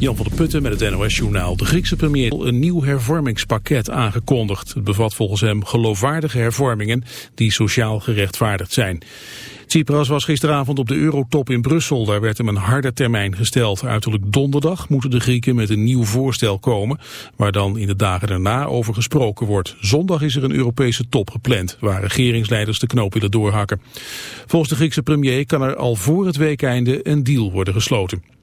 Jan van der Putten met het NOS-journaal. De Griekse premier een nieuw hervormingspakket aangekondigd. Het bevat volgens hem geloofwaardige hervormingen die sociaal gerechtvaardigd zijn. Tsipras was gisteravond op de Eurotop in Brussel. Daar werd hem een harde termijn gesteld. Uiterlijk donderdag moeten de Grieken met een nieuw voorstel komen... waar dan in de dagen daarna over gesproken wordt. Zondag is er een Europese top gepland... waar regeringsleiders de knoop willen doorhakken. Volgens de Griekse premier kan er al voor het weekeinde een deal worden gesloten.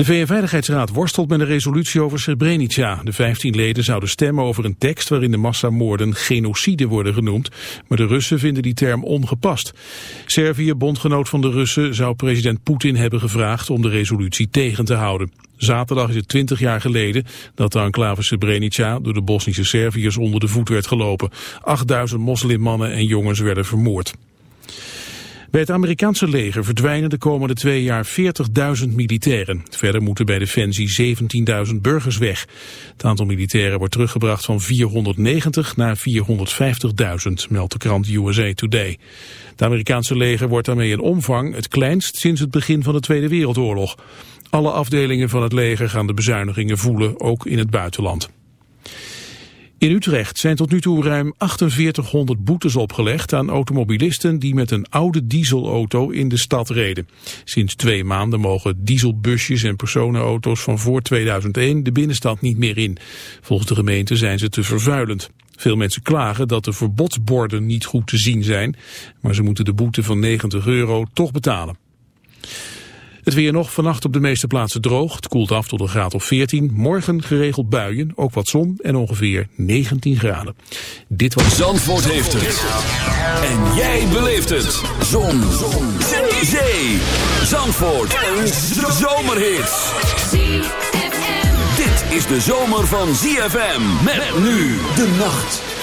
De VN-veiligheidsraad worstelt met een resolutie over Srebrenica. De 15 leden zouden stemmen over een tekst waarin de massamoorden genocide worden genoemd. Maar de Russen vinden die term ongepast. Servië, bondgenoot van de Russen, zou president Poetin hebben gevraagd om de resolutie tegen te houden. Zaterdag is het 20 jaar geleden dat de enclave Srebrenica door de Bosnische Serviërs onder de voet werd gelopen. 8000 moslimmannen en jongens werden vermoord. Bij het Amerikaanse leger verdwijnen de komende twee jaar 40.000 militairen. Verder moeten bij Defensie 17.000 burgers weg. Het aantal militairen wordt teruggebracht van 490 naar 450.000, meldt de krant USA Today. Het Amerikaanse leger wordt daarmee in omvang het kleinst sinds het begin van de Tweede Wereldoorlog. Alle afdelingen van het leger gaan de bezuinigingen voelen, ook in het buitenland. In Utrecht zijn tot nu toe ruim 4800 boetes opgelegd aan automobilisten die met een oude dieselauto in de stad reden. Sinds twee maanden mogen dieselbusjes en personenauto's van voor 2001 de binnenstad niet meer in. Volgens de gemeente zijn ze te vervuilend. Veel mensen klagen dat de verbodsborden niet goed te zien zijn, maar ze moeten de boete van 90 euro toch betalen. Het weer nog vannacht op de meeste plaatsen droog. Het koelt af tot een graad of 14. Morgen geregeld buien, ook wat zon en ongeveer 19 graden. Dit was... Zandvoort heeft het. En jij beleeft het. Zon. zon. Zee. Zee. Zandvoort. Een zomerhit. Dit is de zomer van ZFM. Met nu de nacht.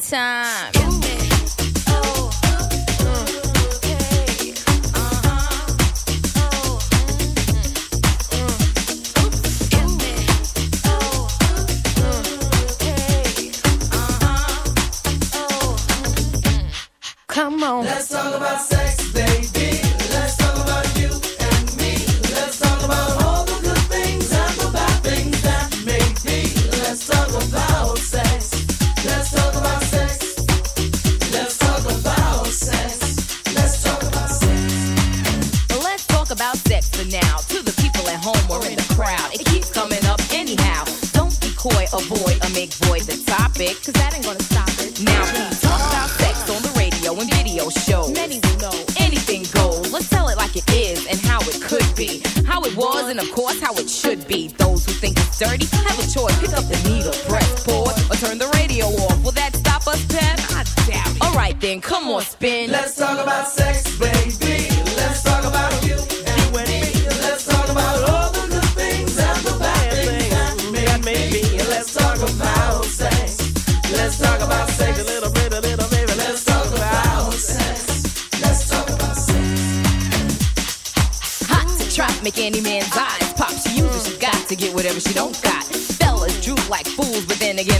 Time.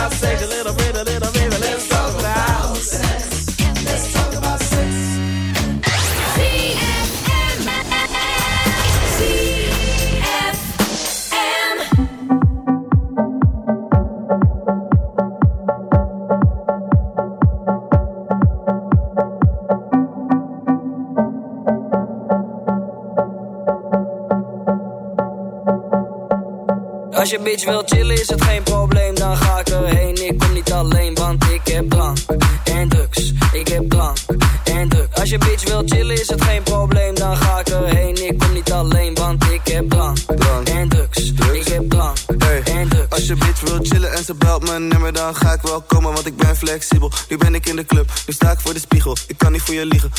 about sex a little bit, a little baby. Let's talk about sex. Let's talk about sex. Als je bitch wil voor je liegen,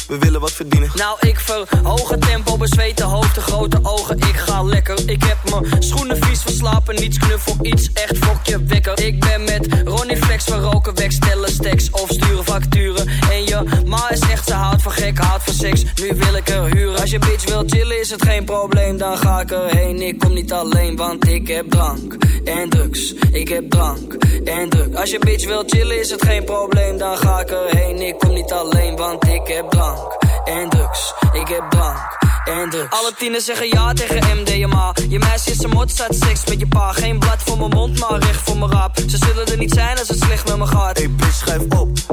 ik erheen. Ik kom niet alleen, want ik heb drank en drugs. Ik heb drank en drugs. Als je bitch wil chillen, is het geen probleem, dan ga ik erheen. Ik kom niet alleen, want ik heb drank en drugs. Ik heb drank en drugs. Alle tieners zeggen ja tegen MDMA. Je meisje is een mot, staat seks met je pa. Geen blad voor mijn mond, maar recht voor mijn rap. Ze zullen er niet zijn als het slecht met me gaat. Hey bitch, schrijf op.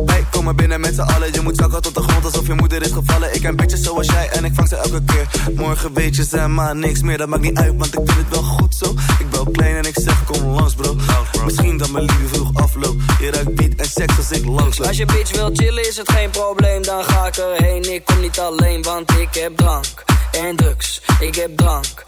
Komen binnen met z'n allen. Je moet zakken tot de grond alsof je moeder is gevallen. Ik ken bitches zoals jij en ik vang ze elke keer. Morgen weet je ze maar niks meer. Dat maakt niet uit, want ik vind het wel goed zo. Ik ben klein en ik zeg kom langs bro. Misschien dat mijn liefde vroeg afloopt. Je ruikt beat en seks als ik langs loop. Als je bitch wil chillen is het geen probleem. Dan ga ik erheen. Ik kom niet alleen, want ik heb drank en drugs. Ik heb drank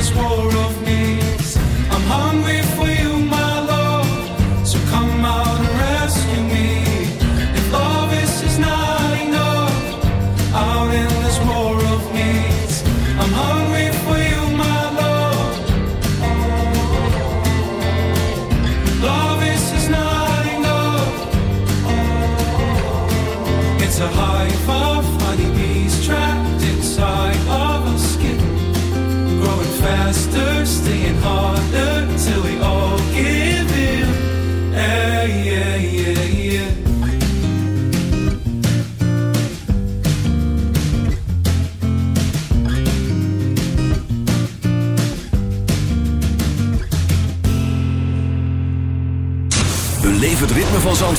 this war of me.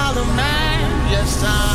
child a man. Yes, I,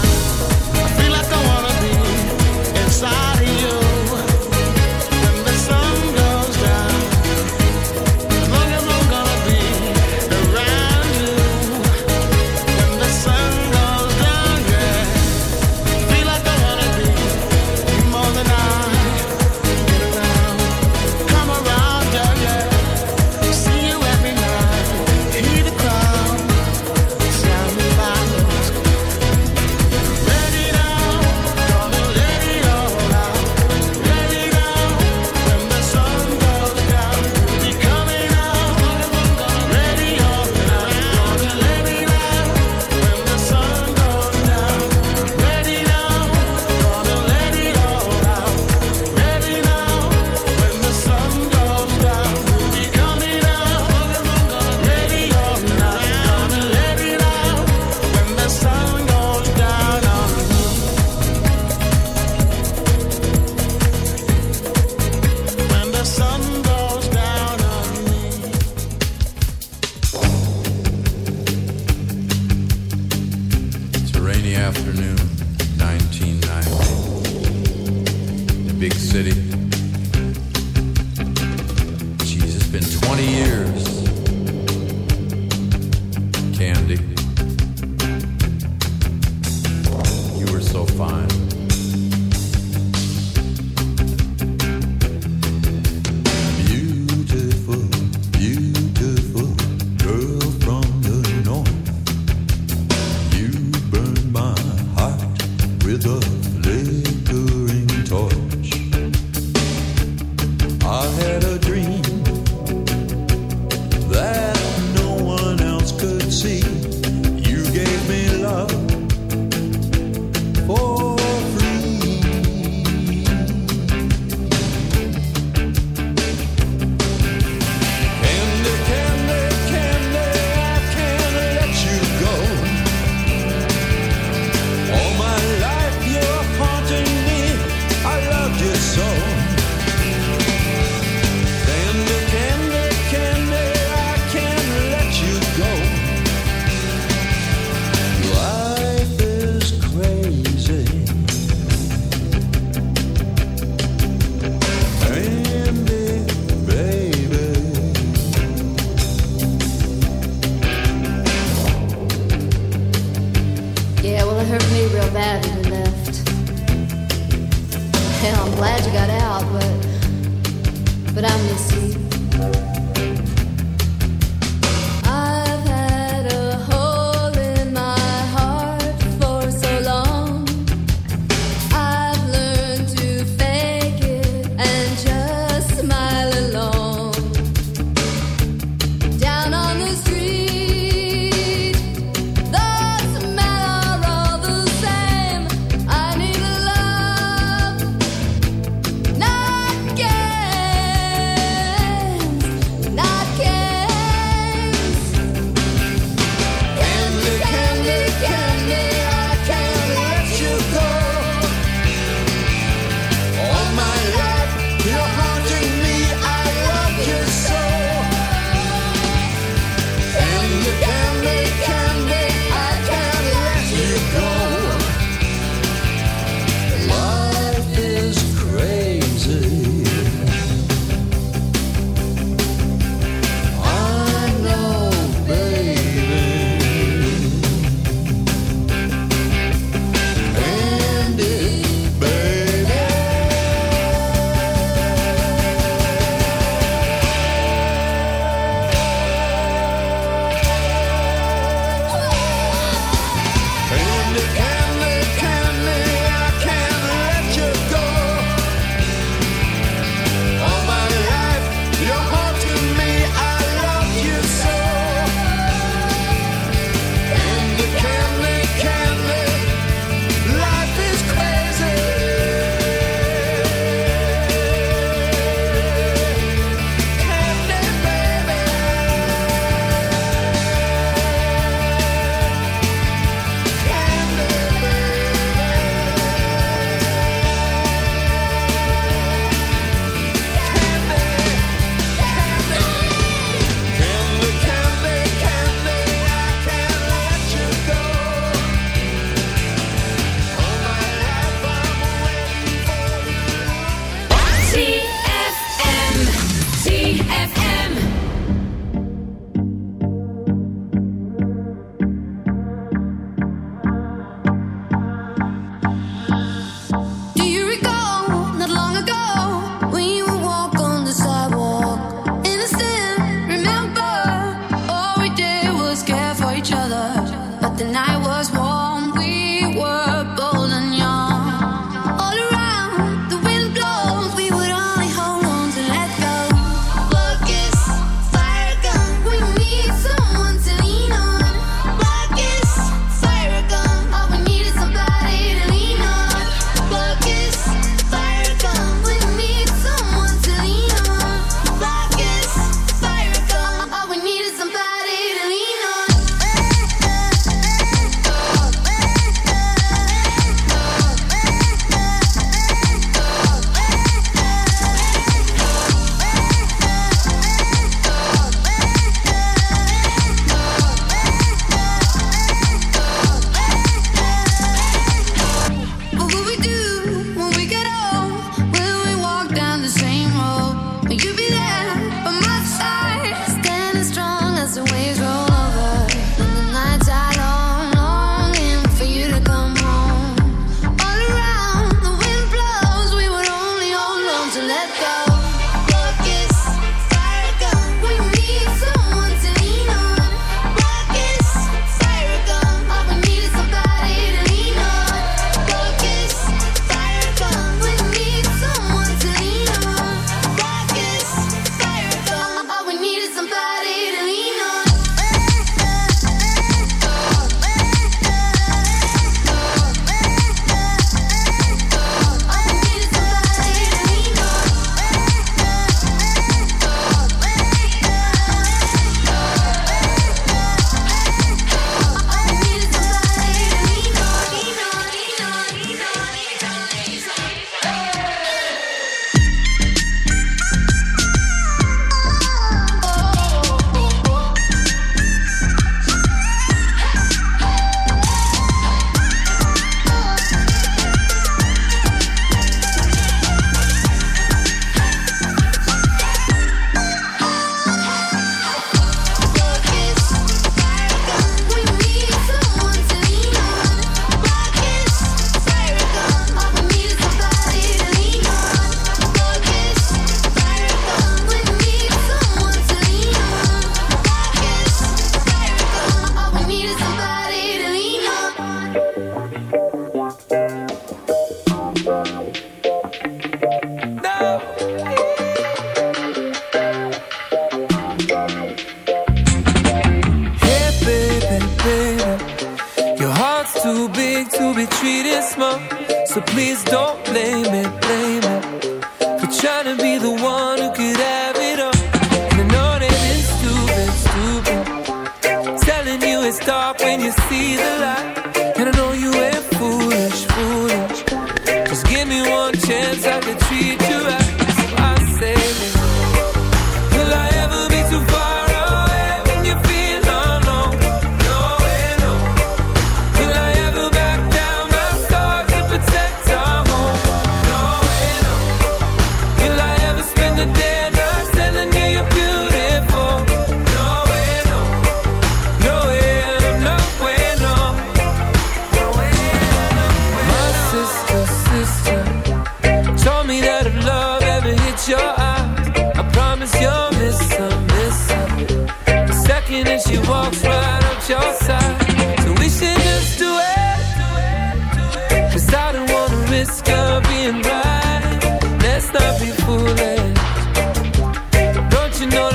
you know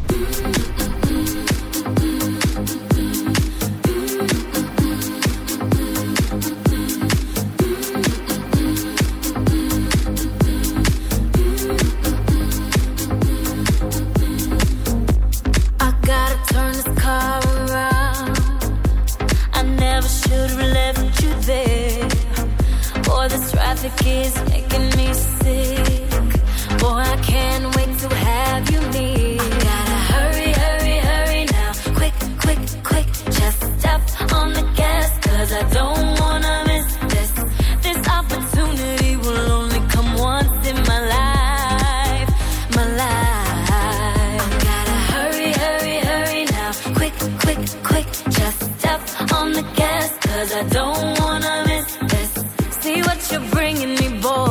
what you're bringing me, boy.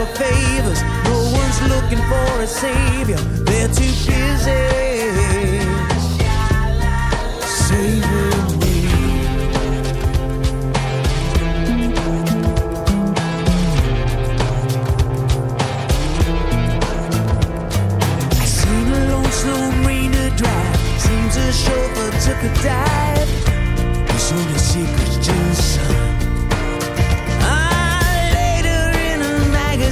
for favors. No one's looking for a savior. They're too busy saving me. I seen a drive. Chauffeur took a dive. There's only secrets to the sun.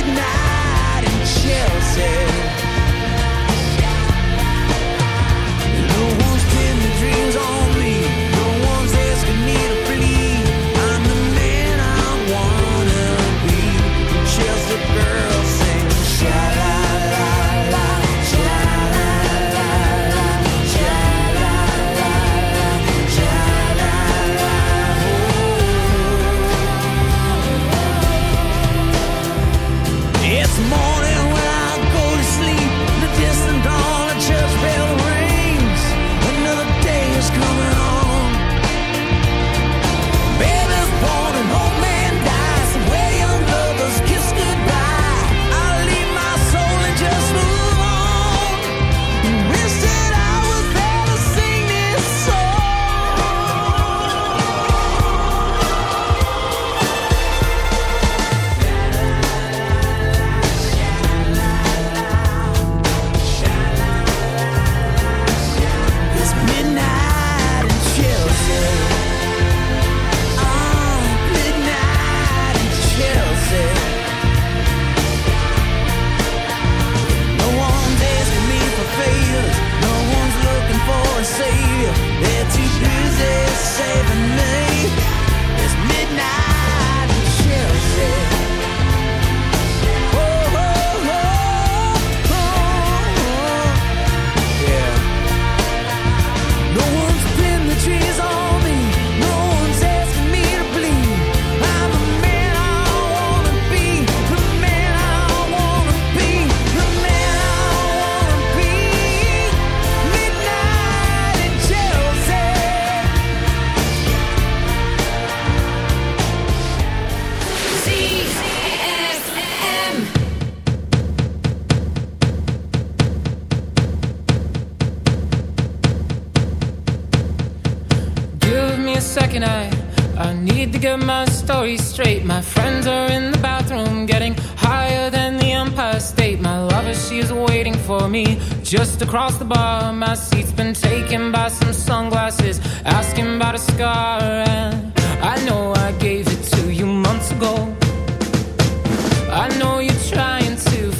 Midnight in Chelsea. No one's their dreams on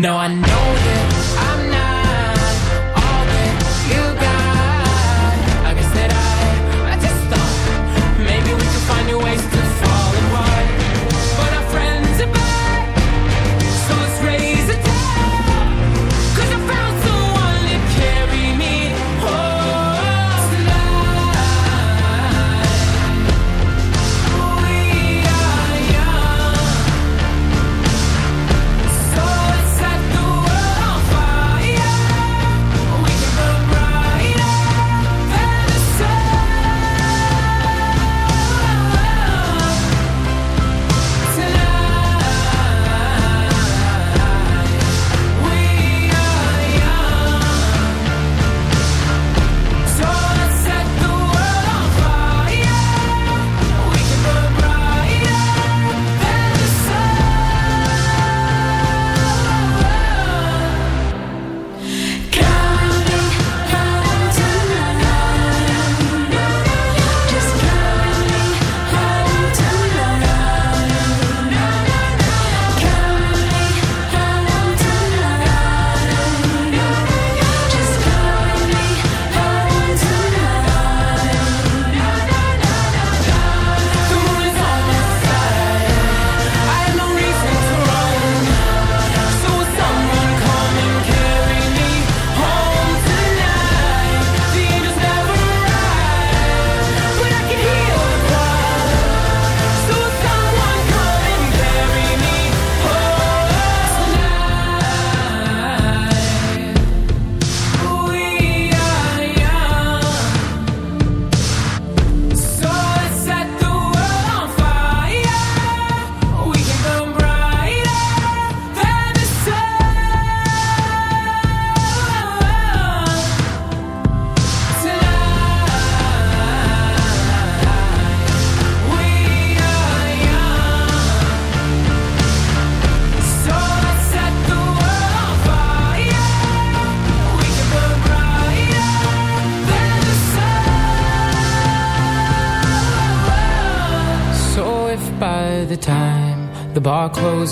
No, I.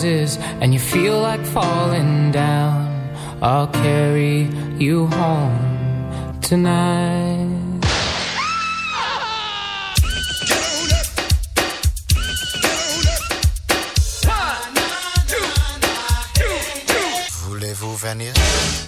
rises and you feel like falling down, I'll carry you home tonight. Voulez-vous venir?